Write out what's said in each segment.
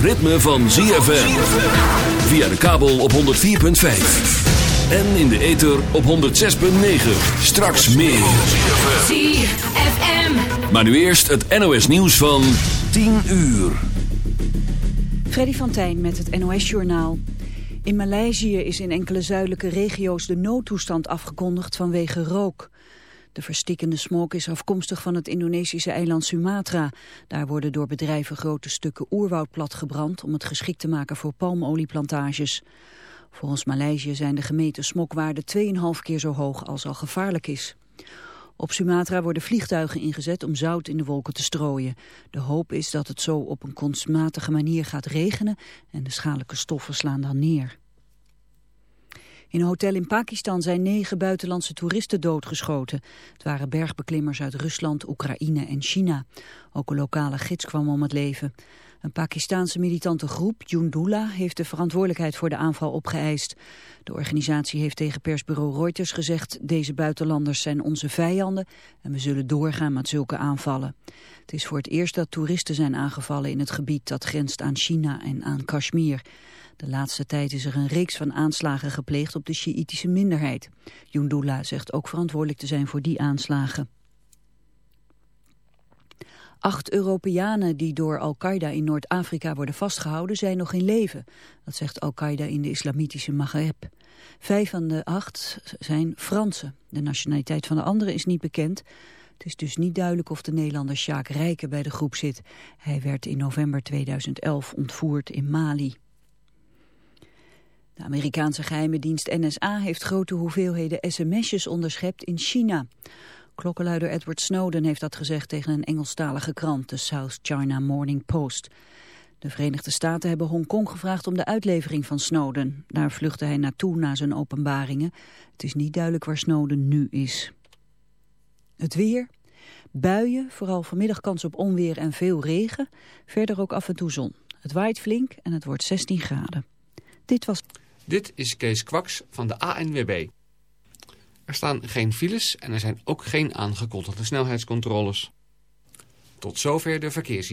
Het ritme van ZFM. Via de kabel op 104.5. En in de ether op 106.9. Straks meer. ZFM. Maar nu eerst het NOS nieuws van 10 uur. Freddy van Tijn met het NOS-journaal. In Maleisië is in enkele zuidelijke regio's de noodtoestand afgekondigd vanwege rook. De verstikkende smog is afkomstig van het Indonesische eiland Sumatra. Daar worden door bedrijven grote stukken oerwoud platgebrand om het geschikt te maken voor palmolieplantages. Volgens Maleisië zijn de gemeten smokwaarden 2,5 keer zo hoog als al gevaarlijk is. Op Sumatra worden vliegtuigen ingezet om zout in de wolken te strooien. De hoop is dat het zo op een kunstmatige manier gaat regenen en de schadelijke stoffen slaan dan neer. In een hotel in Pakistan zijn negen buitenlandse toeristen doodgeschoten. Het waren bergbeklimmers uit Rusland, Oekraïne en China. Ook een lokale gids kwam om het leven. Een Pakistaanse militante groep, Jundula, heeft de verantwoordelijkheid voor de aanval opgeëist. De organisatie heeft tegen persbureau Reuters gezegd... deze buitenlanders zijn onze vijanden en we zullen doorgaan met zulke aanvallen. Het is voor het eerst dat toeristen zijn aangevallen in het gebied dat grenst aan China en aan Kashmir. De laatste tijd is er een reeks van aanslagen gepleegd op de Sjiïtische minderheid. Jundula zegt ook verantwoordelijk te zijn voor die aanslagen. Acht Europeanen die door Al-Qaeda in Noord-Afrika worden vastgehouden zijn nog in leven. Dat zegt Al-Qaeda in de islamitische Maghreb. Vijf van de acht zijn Fransen. De nationaliteit van de andere is niet bekend. Het is dus niet duidelijk of de Nederlander Sjaak Rijken bij de groep zit. Hij werd in november 2011 ontvoerd in Mali. De Amerikaanse geheime dienst NSA heeft grote hoeveelheden sms'jes onderschept in China. Klokkenluider Edward Snowden heeft dat gezegd tegen een Engelstalige krant, de South China Morning Post. De Verenigde Staten hebben Hongkong gevraagd om de uitlevering van Snowden. Daar vluchtte hij naartoe na zijn openbaringen. Het is niet duidelijk waar Snowden nu is. Het weer. Buien, vooral vanmiddag kans op onweer en veel regen. Verder ook af en toe zon. Het waait flink en het wordt 16 graden. Dit was... Dit is Kees Kwaks van de ANWB. Er staan geen files en er zijn ook geen aangekondigde snelheidscontroles. Tot zover de verkeers.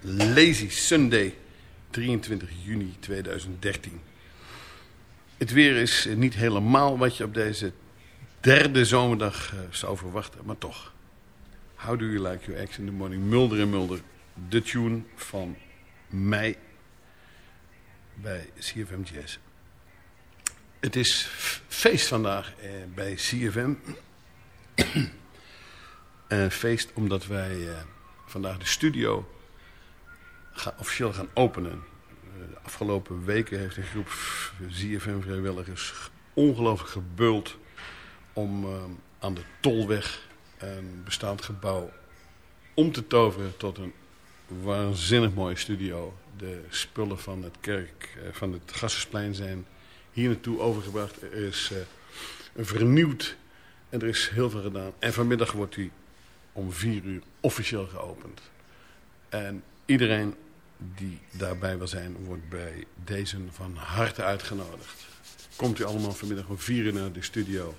Lazy Sunday, 23 juni 2013. Het weer is niet helemaal wat je op deze derde zomerdag eh, zou verwachten, maar toch. How do you like your ex in the morning? Mulder en Mulder, de tune van mei bij CFM Jazz. Het is feest vandaag eh, bij CFM. Een feest omdat wij eh, vandaag de studio officieel gaan openen. Eh, de afgelopen weken heeft een groep ZFM-vrijwilligers ongelooflijk gebeuld om eh, aan de Tolweg een bestaand gebouw om te toveren tot een waanzinnig mooie studio. De spullen van het kerk, eh, van het Gassersplein zijn hier naartoe overgebracht. Er is eh, een vernieuwd en er is heel veel gedaan. En vanmiddag wordt hij om vier uur officieel geopend. En iedereen die daarbij wil zijn, wordt bij deze van harte uitgenodigd. Komt u allemaal vanmiddag om vier uur naar de studio,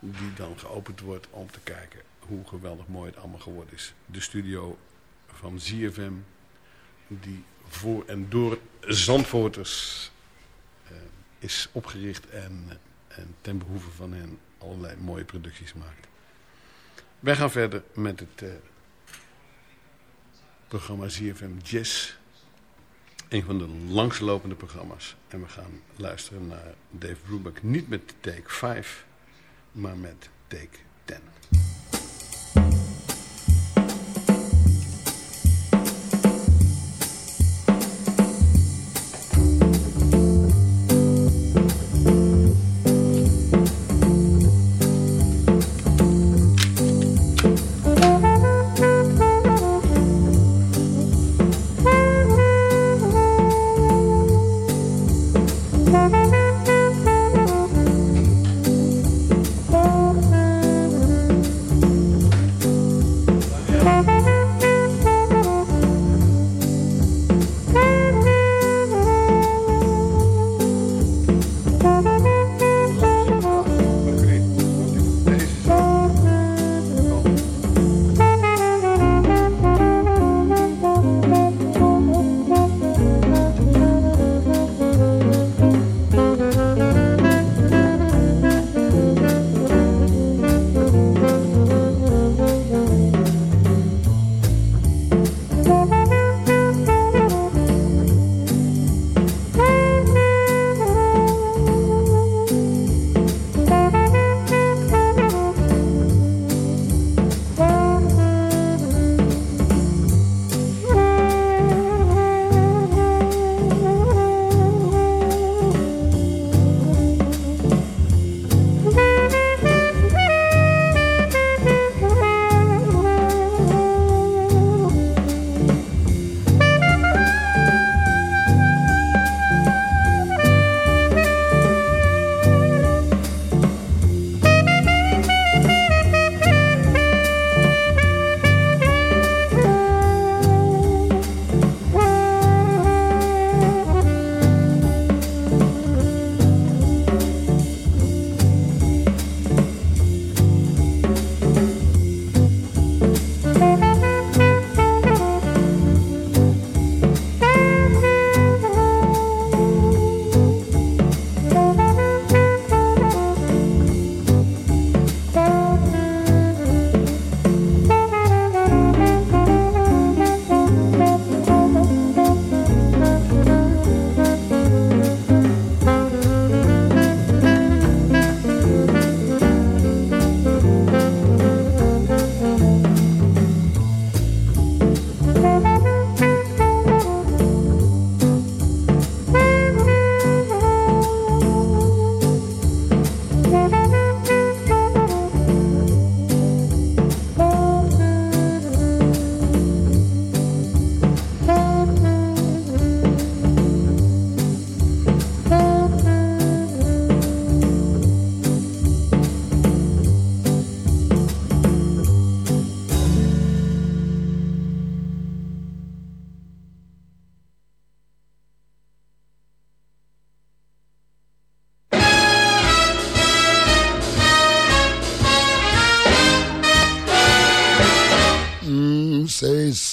die dan geopend wordt om te kijken hoe geweldig mooi het allemaal geworden is. De studio van ZFM, die voor en door Zandvoorters eh, is opgericht en, en ten behoeve van hen allerlei mooie producties maakt. Wij gaan verder met het eh, programma ZFM Jazz. Een van de langslopende programma's. En we gaan luisteren naar Dave Brubeck. Niet met take 5, maar met take 10.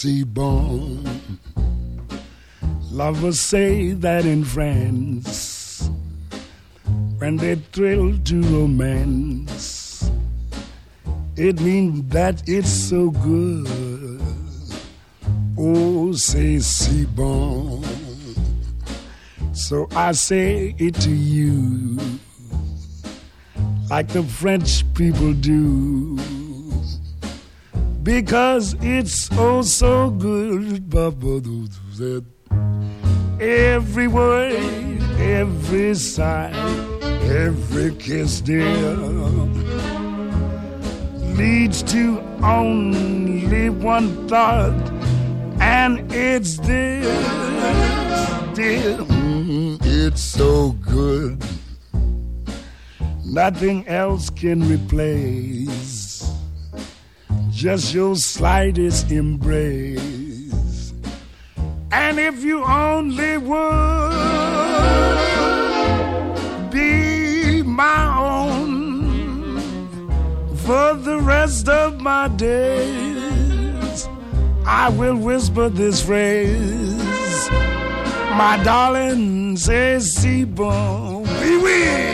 Say. Lovers say that in France, when they thrill to romance, it means that it's so good. Oh, say, see. So I say it to you, like the French people do because it's oh so good. Every word, every sigh, every kiss, dear, leads to only one thought, and it's this, dear. Mm, it's so good. Nothing else can replace just your slightest embrace. And if you only would be my own for the rest of my days, I will whisper this phrase. My darling, says si we oui,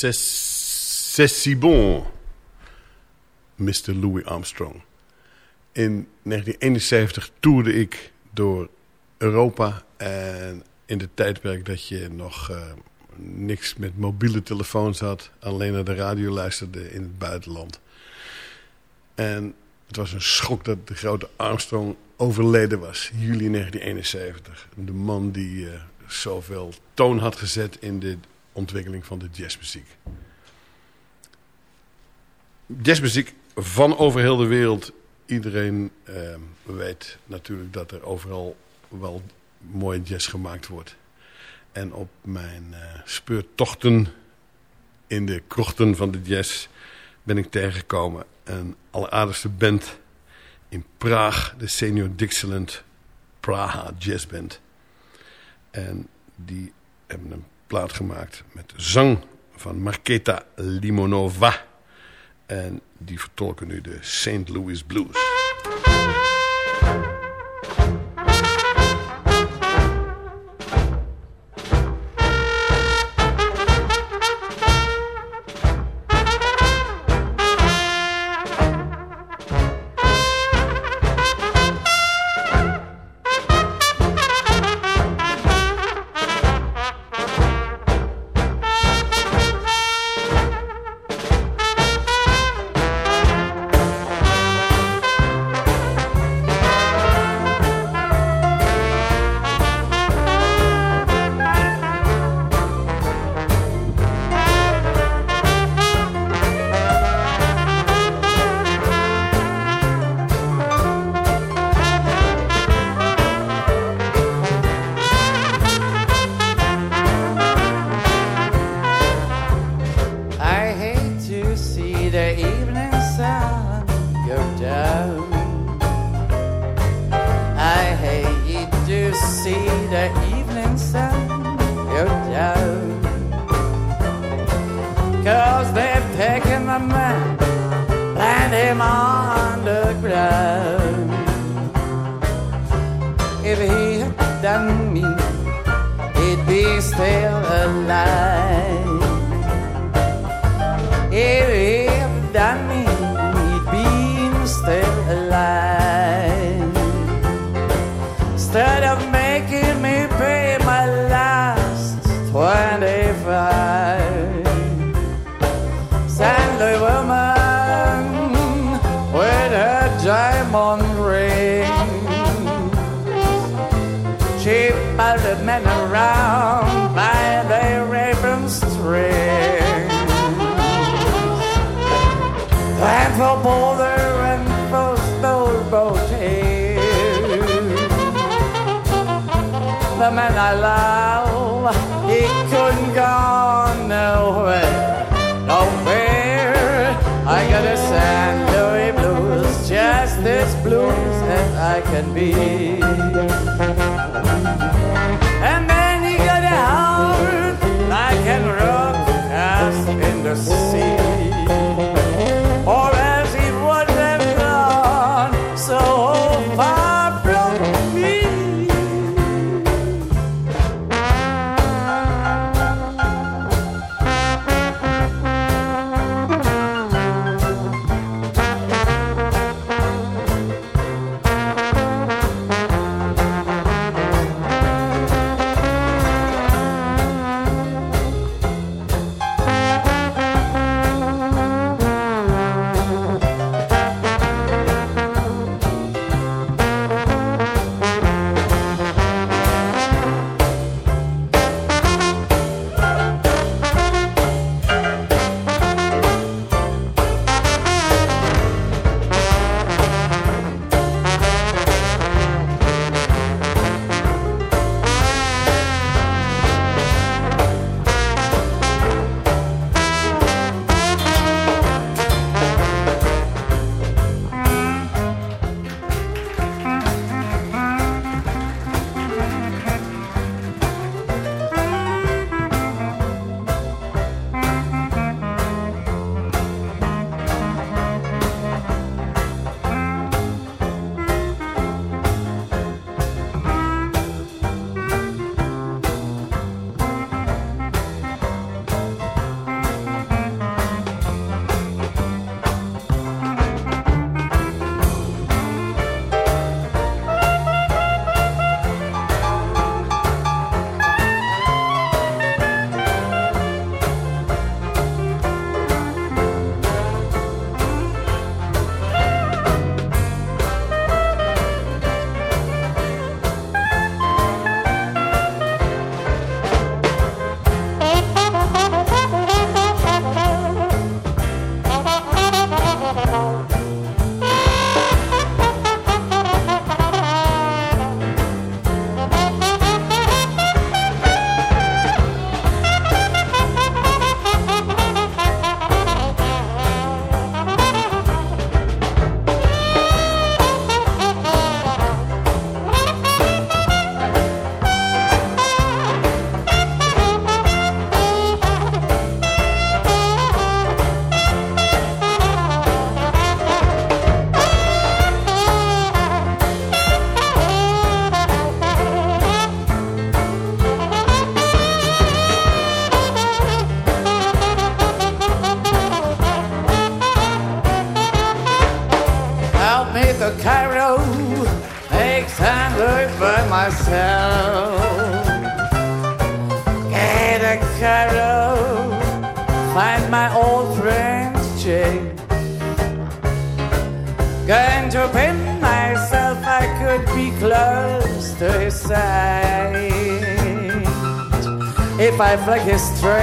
C'est si bon, Mr. Louis Armstrong. In 1971 toerde ik door Europa en in de tijdperk dat je nog eh, niks met mobiele telefoons had, alleen naar de radio luisterde in het buitenland. En het was een schok dat de grote Armstrong overleden was, juli 1971. De man die eh, zoveel toon had gezet in de ontwikkeling van de jazzmuziek. Jazzmuziek van over heel de wereld. Iedereen eh, weet natuurlijk dat er overal wel mooi jazz gemaakt wordt. En op mijn eh, speurtochten in de krochten van de jazz ben ik tegengekomen een alleraardigste band in Praag, de Senior Dixieland Praha Jazz Band. En die hebben een plaat gemaakt met zang van Marketa Limonova. En die vertolken nu de St. Louis Blues. If I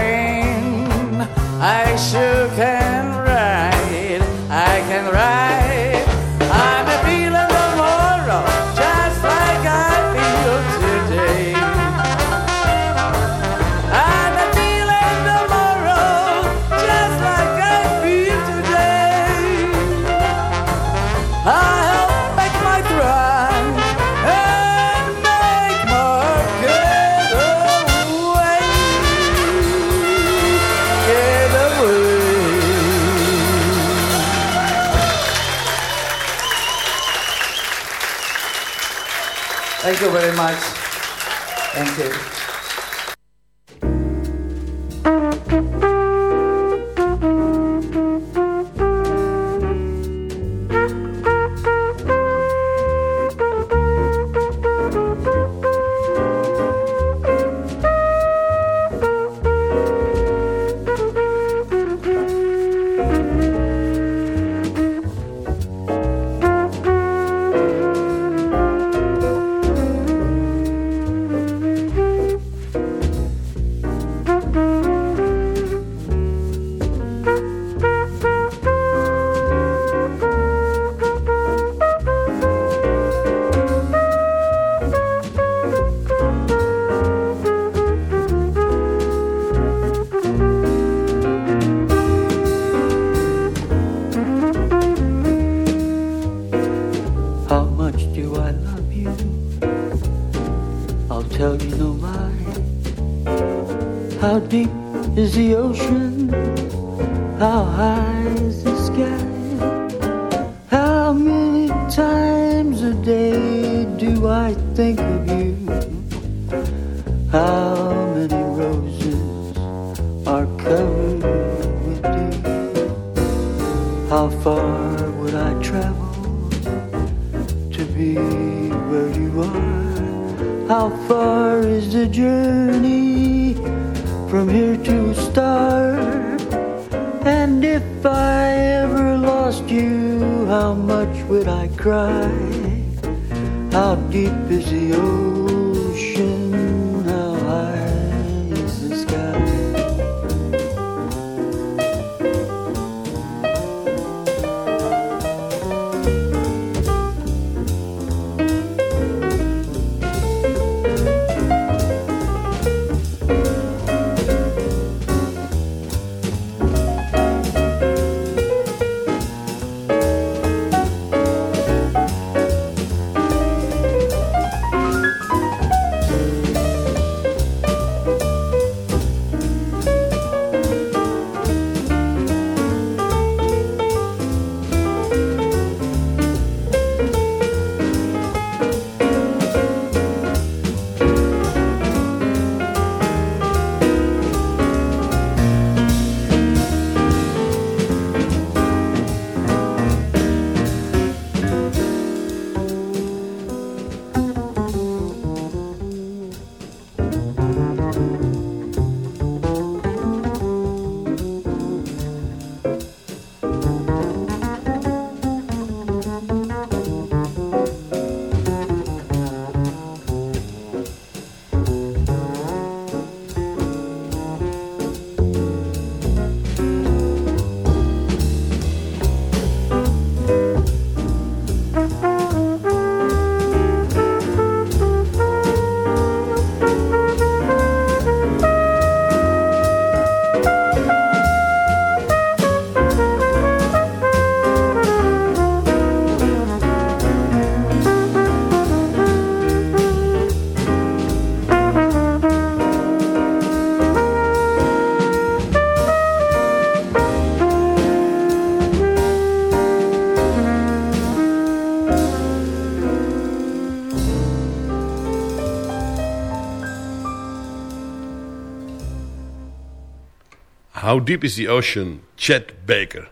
How Deep is the Ocean, Chet Baker.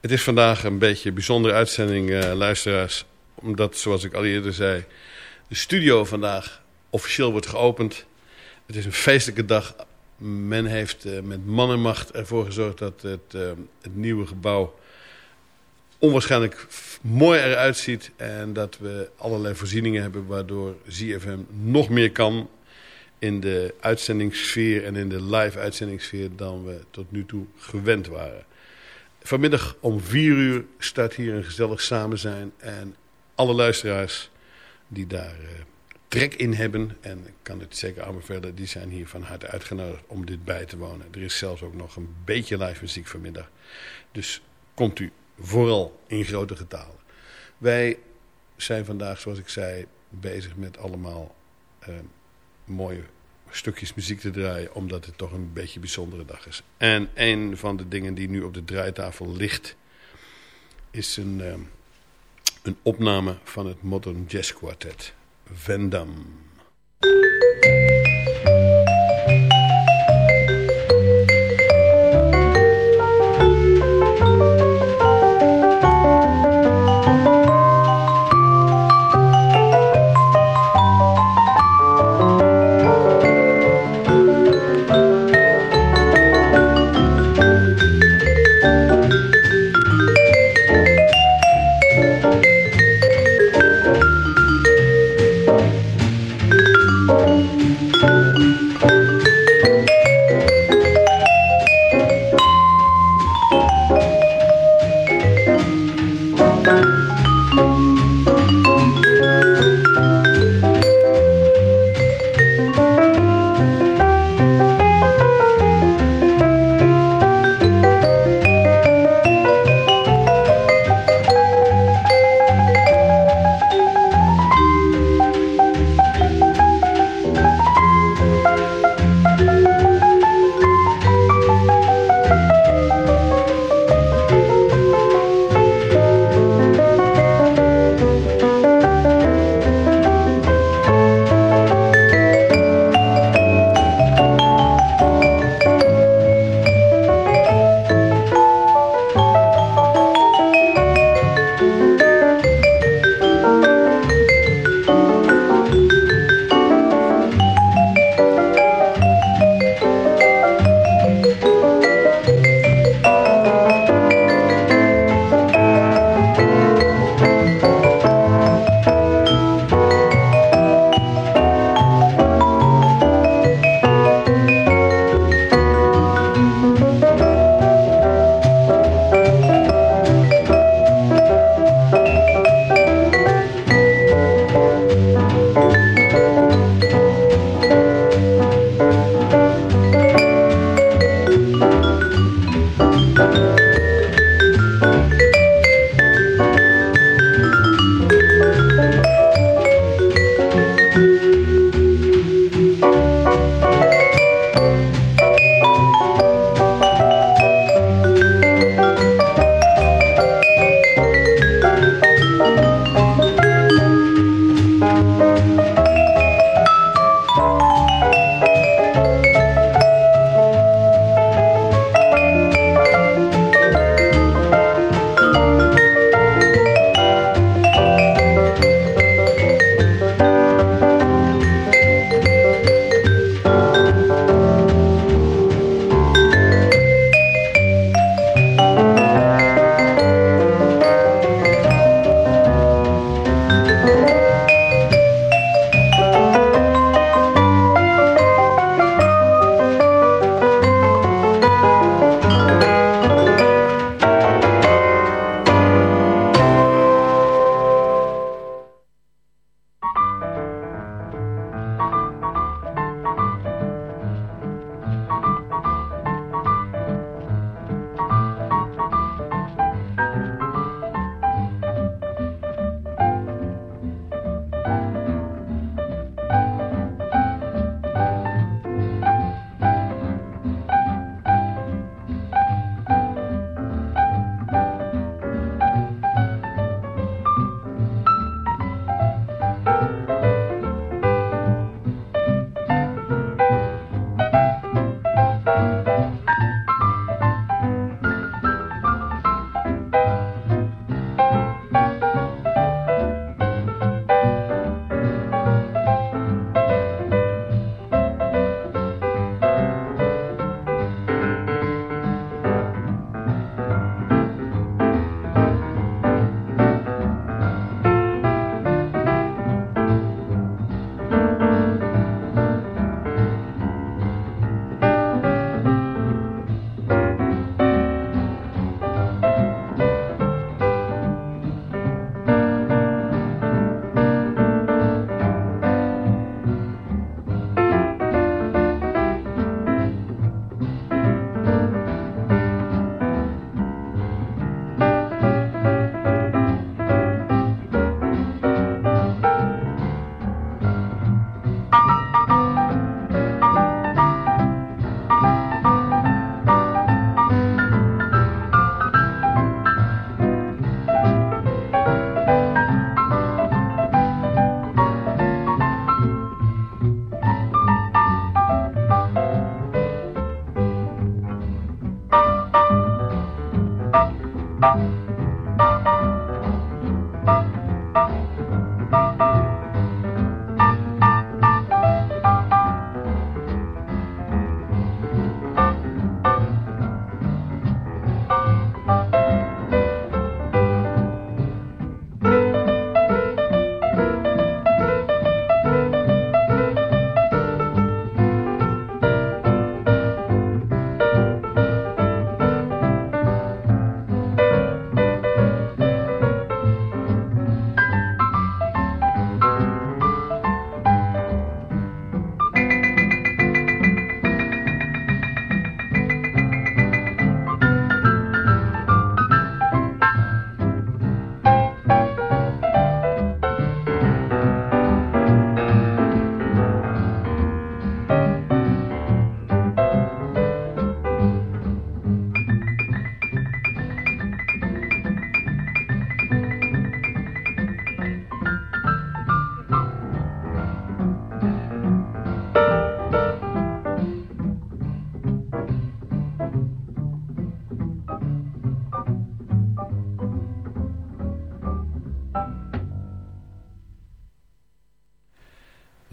Het is vandaag een beetje een bijzondere uitzending, eh, luisteraars. omdat, zoals ik al eerder zei, de studio vandaag officieel wordt geopend. Het is een feestelijke dag. Men heeft eh, met man en macht ervoor gezorgd dat het, eh, het nieuwe gebouw onwaarschijnlijk mooi eruit ziet. En dat we allerlei voorzieningen hebben waardoor ZFM nog meer kan in de uitzendingssfeer en in de live uitzendingssfeer dan we tot nu toe gewend waren. Vanmiddag om vier uur start hier een gezellig samen zijn. En alle luisteraars die daar eh, trek in hebben, en ik kan het zeker verder, die zijn hier van harte uitgenodigd om dit bij te wonen. Er is zelfs ook nog een beetje live muziek vanmiddag. Dus komt u vooral in grote getalen. Wij zijn vandaag, zoals ik zei, bezig met allemaal eh, mooie stukjes muziek te draaien, omdat het toch een beetje een bijzondere dag is. En een van de dingen die nu op de draaitafel ligt, is een, ehm, een opname van het Modern Jazz Quartet, Van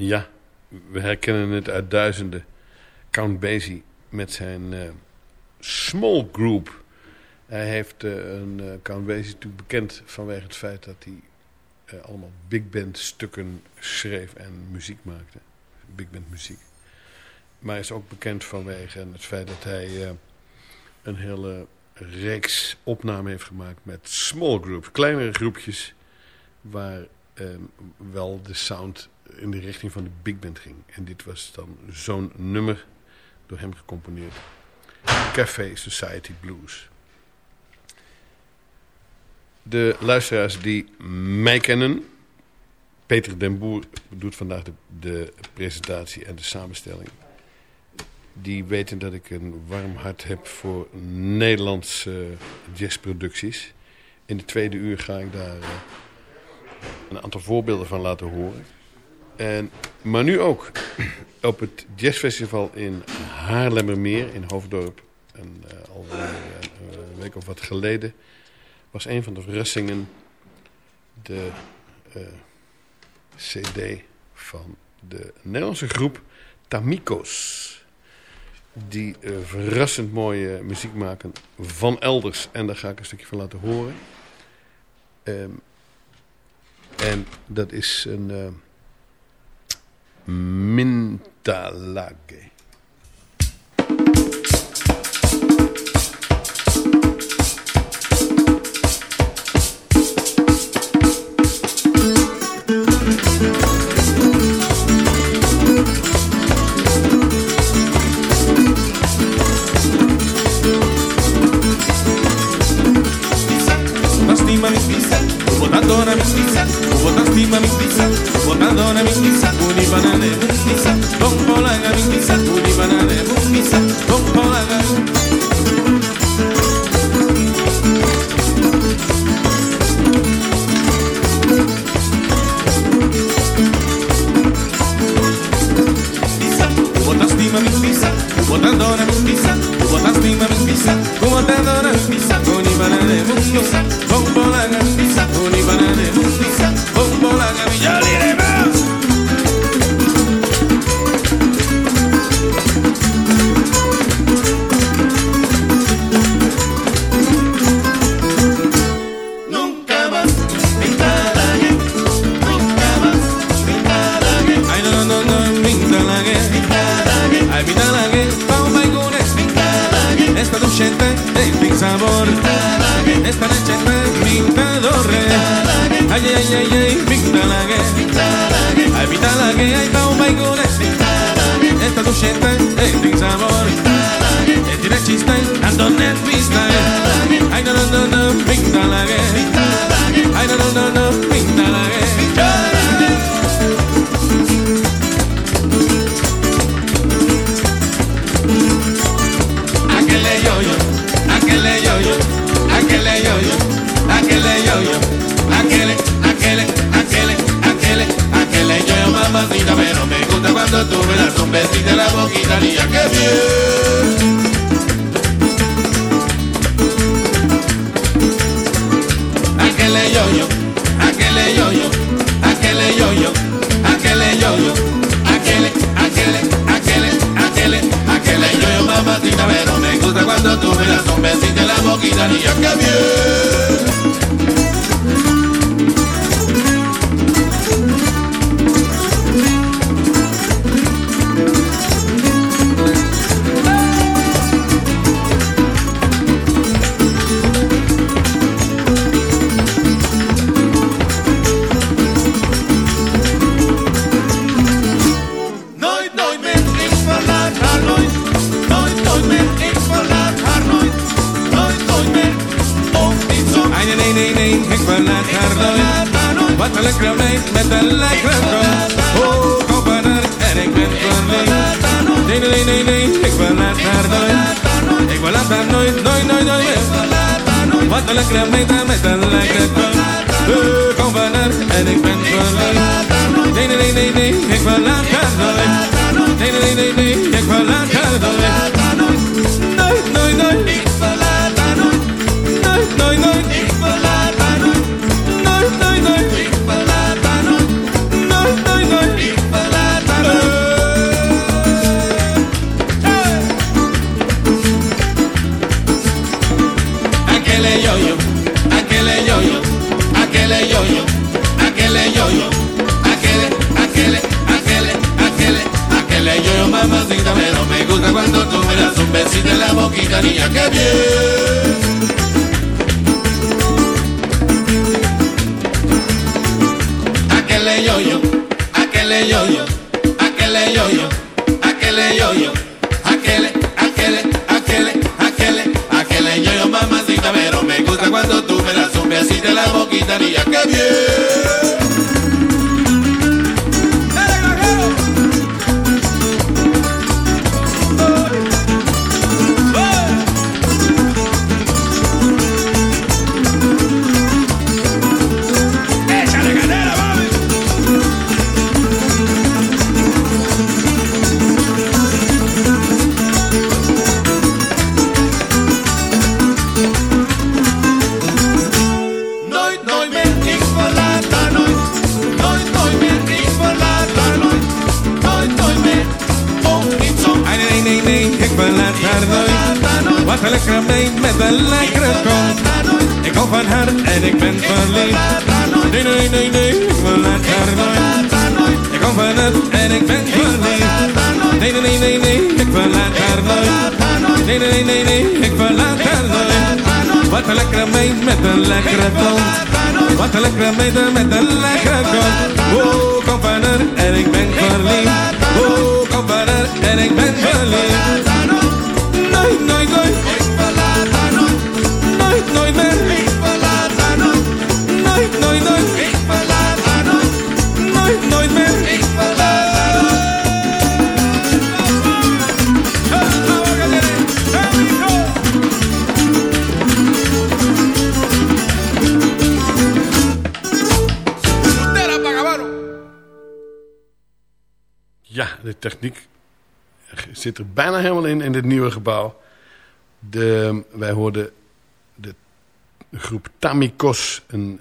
Ja, we herkennen het uit duizenden. Count Basie met zijn eh, small group. Hij heeft eh, een eh, Count Basie natuurlijk bekend vanwege het feit dat hij allemaal big band stukken schreef en muziek maakte. Big band muziek. Maar hij is ook bekend vanwege het feit dat hij een hele reeks opnamen heeft gemaakt met small groups. Kleinere groepjes waar wel de sound in de richting van de big band ging. En dit was dan zo'n nummer door hem gecomponeerd. Café Society Blues. De luisteraars die mij kennen... Peter den Boer doet vandaag de, de presentatie en de samenstelling. Die weten dat ik een warm hart heb voor Nederlandse jazzproducties. In de tweede uur ga ik daar eh, een aantal voorbeelden van laten horen. En, maar nu ook op het jazzfestival in Haarlemmermeer in Hoofddorp. En, alweer uh, een week of wat geleden was een van de verrassingen de uh, cd van de Nederlandse groep Tamikos. Die verrassend mooie muziek maken van elders. En daar ga ik een stukje van laten horen. Um, en dat is een... Uh, Aquele yo-yo, aquele yo-yo, aquele yo-yo, aquele yo-yo, aquele, aquele, aquele, aquele, aquele yo-yo, mamacita, pero me gusta cuando tú me das un besito en la boquita, niña, que bien. Met een lekkere kont. Ik hou van haar en ik ben verliefd. Nee, nee, nee, nee, ik verlaat haar nooit. Ik hou van haar en ik ben verliefd. Nee, nee, nee, nee, nee, ik verlaat haar nooit. Nee, nee, nee, nee, ik verlaat haar nooit. Wat een lekkere meid met een lekkere kont. Wat een lekkere meid met een lekkere kont. Oh, kom van haar en ik ben verliefd. Oh, kom van haar en ik ben verliefd. De techniek zit er bijna helemaal in in dit nieuwe gebouw. De, wij hoorden de groep Tamikos, een,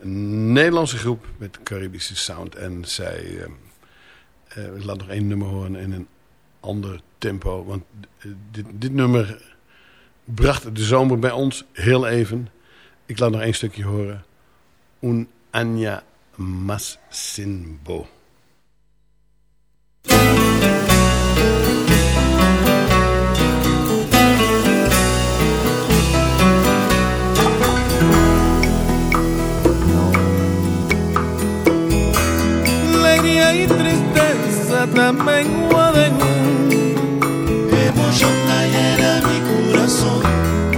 Nederlandse groep met Caribische sound. En zij eh, ik laat nog één nummer horen in een ander tempo. Want eh, dit, dit nummer bracht de zomer bij ons heel even. Ik laat nog één stukje horen. Un Anya Mas Sinbo. Tristeza también guarden Emoción llena mi corazón.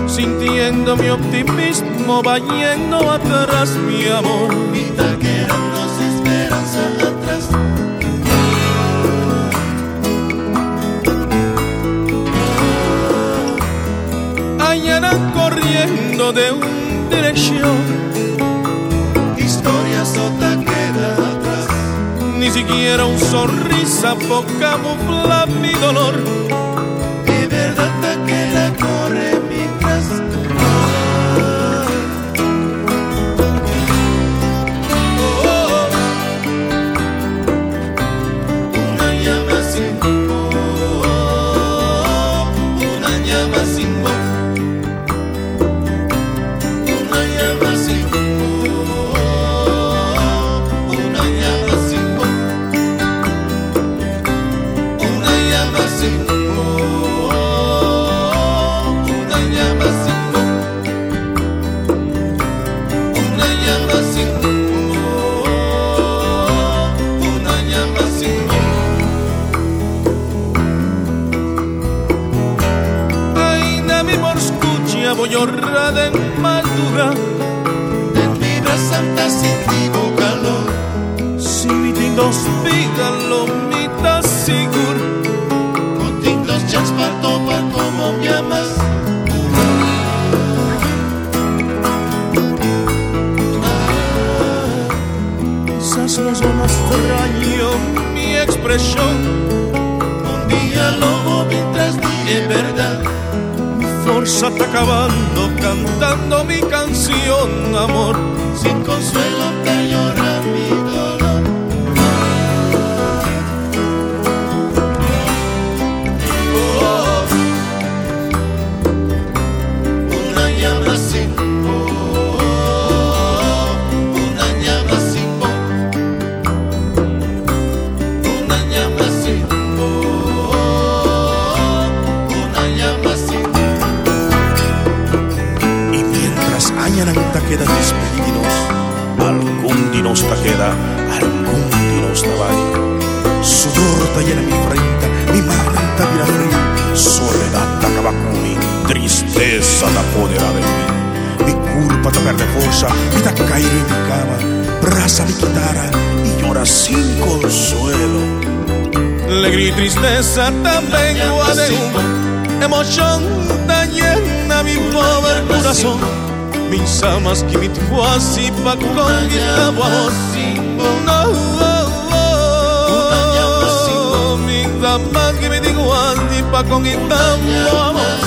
Sintiendo mi optimismo va yendo atrás mi amor. Vida quedándose esperanza atrás. Allá corriendo de una dirección siquiera un sonrisa sorriso camufla mi dolor. Tristeza también de humo Emoción ta llena mi pobre corazón. Mis amas que me así pa conquistar amor. No, oh, oh, mis amas que me así pa conquistar amor.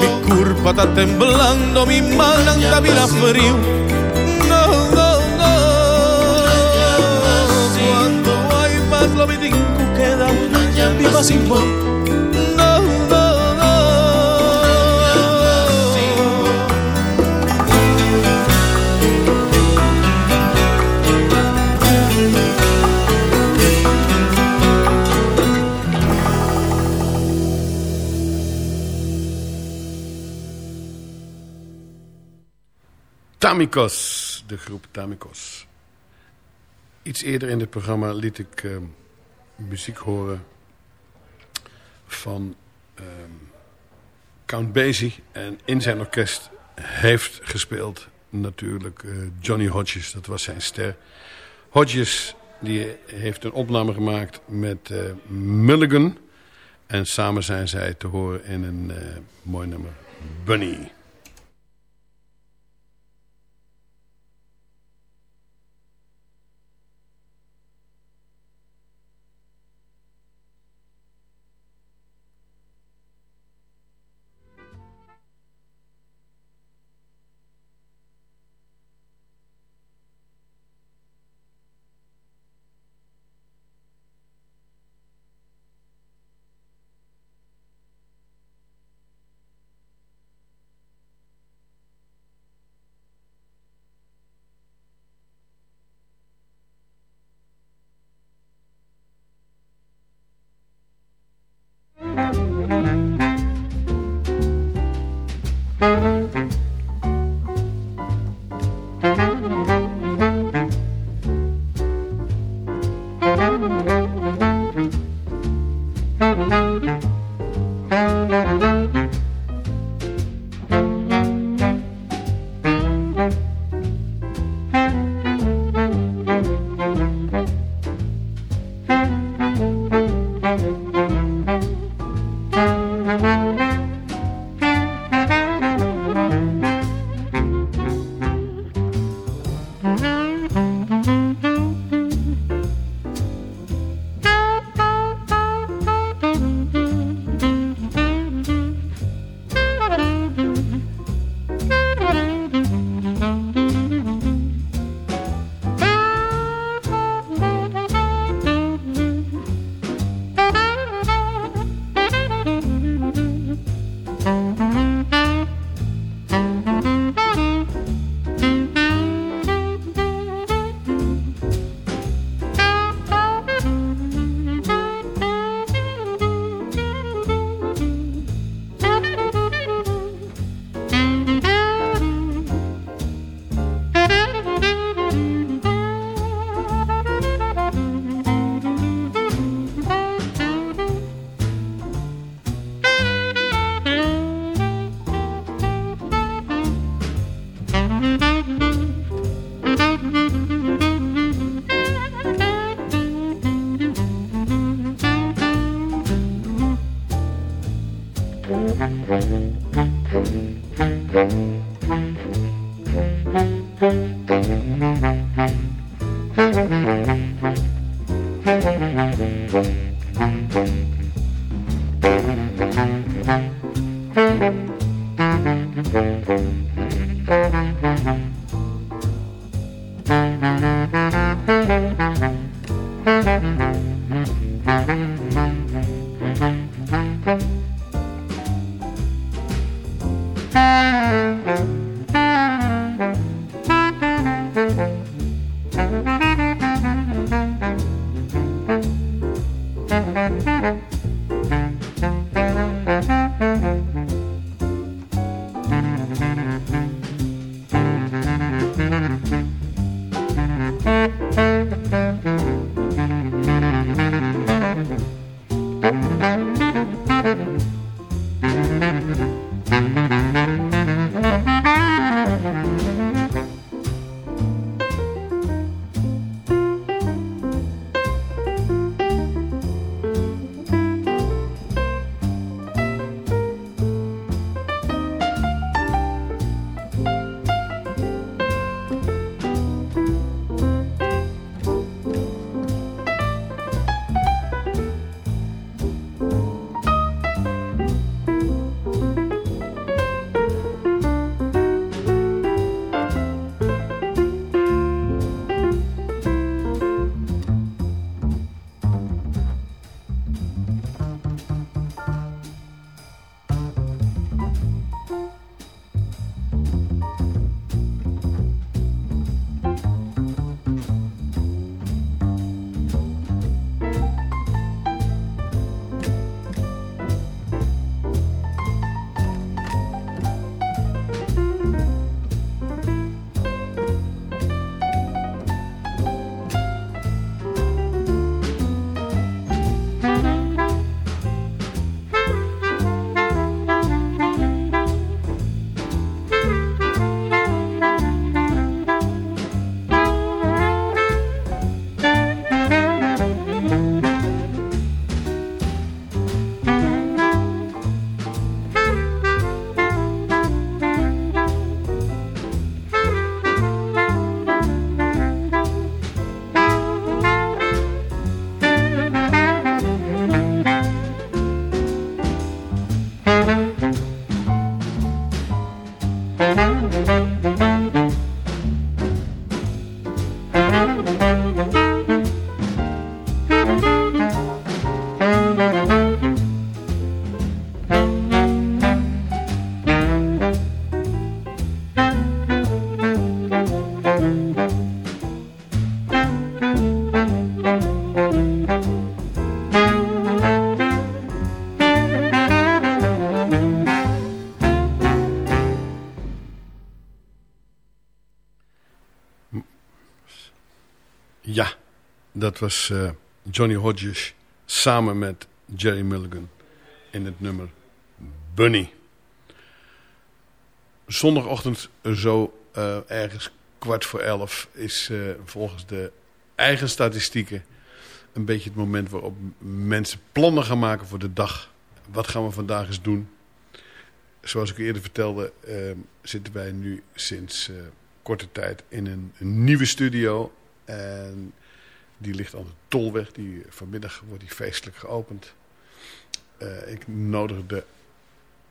Mi culpa está temblando, mi mano anda mira frío. No, no, no. Cuando hay viva sin voz No, no, no. Tamikos, de groep Tamikos. Iets eerder in het programma liet ik eh, muziek horen van ehm, Count Basie. En in zijn orkest heeft gespeeld natuurlijk eh, Johnny Hodges, dat was zijn ster. Hodges die heeft een opname gemaakt met eh, Mulligan. En samen zijn zij te horen in een eh, mooi nummer, Bunny. Mm-hmm. Ja, was eh, Johnny Hodges samen met Jerry Mulligan in het nummer Bunny. Zondagochtend zo eh, ergens kwart voor elf is eh, volgens de eigen statistieken een beetje het moment waarop mensen plannen gaan maken voor de dag. Wat gaan we vandaag eens doen? Zoals ik eerder vertelde zitten wij nu sinds korte tijd in een nieuwe studio en die ligt aan de Tolweg. Die, vanmiddag wordt die feestelijk geopend. Uh, ik nodigde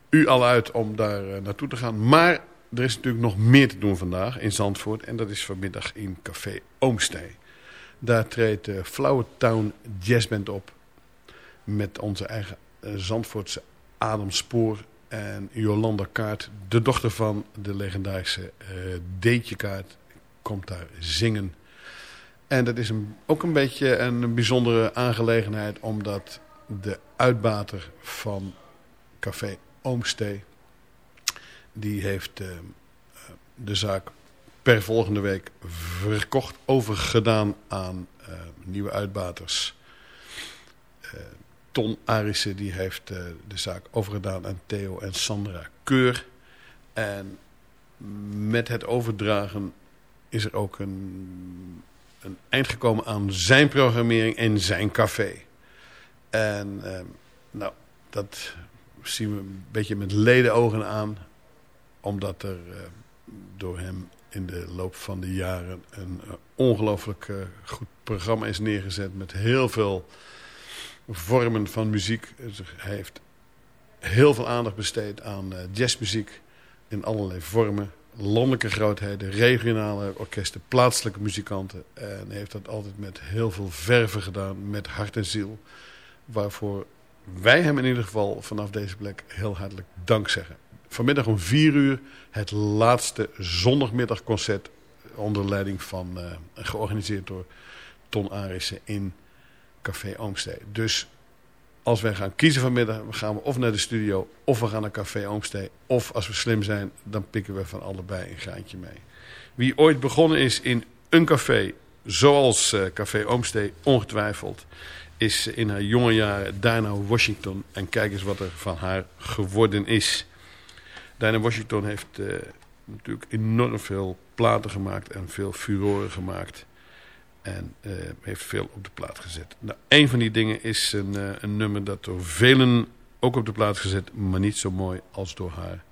u al uit om daar uh, naartoe te gaan. Maar er is natuurlijk nog meer te doen vandaag in Zandvoort. En dat is vanmiddag in Café Oomstee. Daar treedt de Town Jazzband op. Met onze eigen uh, Zandvoortse Adam Spoor en Jolanda Kaart. De dochter van de legendarische Deetje Kaart. Komt daar zingen. En dat is een, ook een beetje een bijzondere aangelegenheid... omdat de uitbater van Café Oomstee... die heeft uh, de zaak per volgende week verkocht... overgedaan aan uh, nieuwe uitbaters. Uh, Ton Arissen die heeft de zaak overgedaan aan Theo en Sandra Keur. En met het overdragen is er ook een een eind gekomen aan zijn programmering en zijn café. En uh, nou, dat zien we een beetje met ledenogen aan. Omdat er eh, door hem in de loop van de jaren een eh, ongelooflijk eh, goed programma is neergezet. Met heel veel vormen van muziek. Dus hij heeft heel veel aandacht besteed aan jazzmuziek in allerlei vormen. Landelijke grootheden, regionale orkesten, plaatselijke muzikanten. En heeft dat altijd met heel veel verven gedaan, met hart en ziel. Waarvoor wij hem in ieder geval vanaf deze plek heel hartelijk dank zeggen. Vanmiddag om vier uur het laatste zondagmiddagconcert onder leiding van, eh, georganiseerd door Ton Arissen in Café Oomstee. Dus als wij gaan kiezen vanmiddag, gaan we of naar de studio of we gaan naar Café Oomstee. Of als we slim zijn, dan pikken we van allebei een graantje mee. Wie ooit begonnen is in een café, zoals eh, Café Oomstee, ongetwijfeld, is in haar jonge jaren Diana Washington. En kijk eens wat er van haar geworden is. Diana Washington heeft eh, natuurlijk enorm veel platen gemaakt en veel furoren gemaakt. En eh, heeft veel op de plaat gezet. Nou, een van die dingen is een, eh, een nummer dat door velen ook op de plaat gezet, maar niet zo mooi als door haar.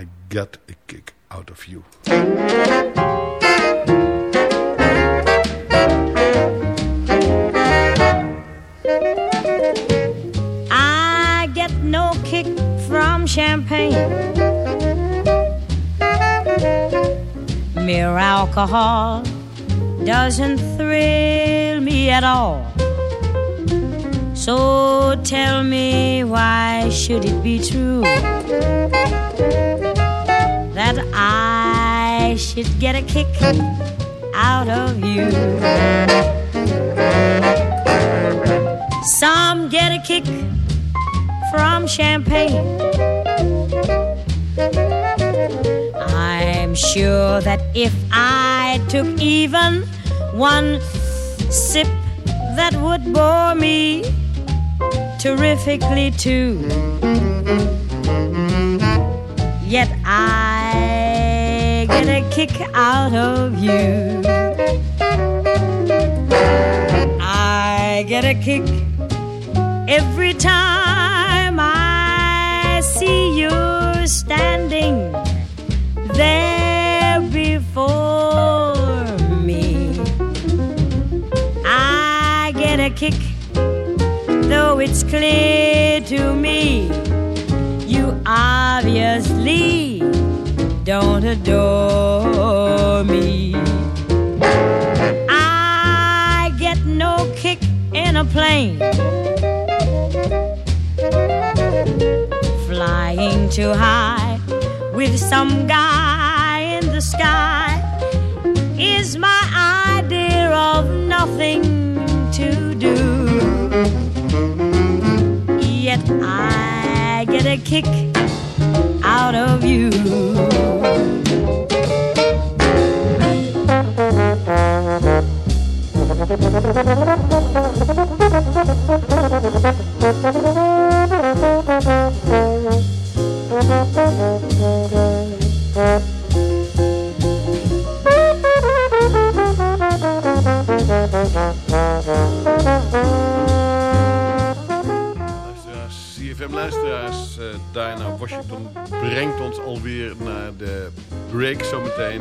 I got a kick out of you. I get no kick from champagne. Mere alcohol doesn't thrill me at all. So tell me why should it be true that I should get a kick out of you? Some get a kick from champagne. I'm sure that if I took even one sip, that would bore me terrifically too. Yet I get a kick out of you. I get a kick every time I see you standing there kick, though it's clear to me you obviously don't adore me. I get no kick in a plane. Flying too high with some guy in the sky is my idea of nothing I get a kick out of you. eh Diana Washington brengt ons alweer naar de break zometeen.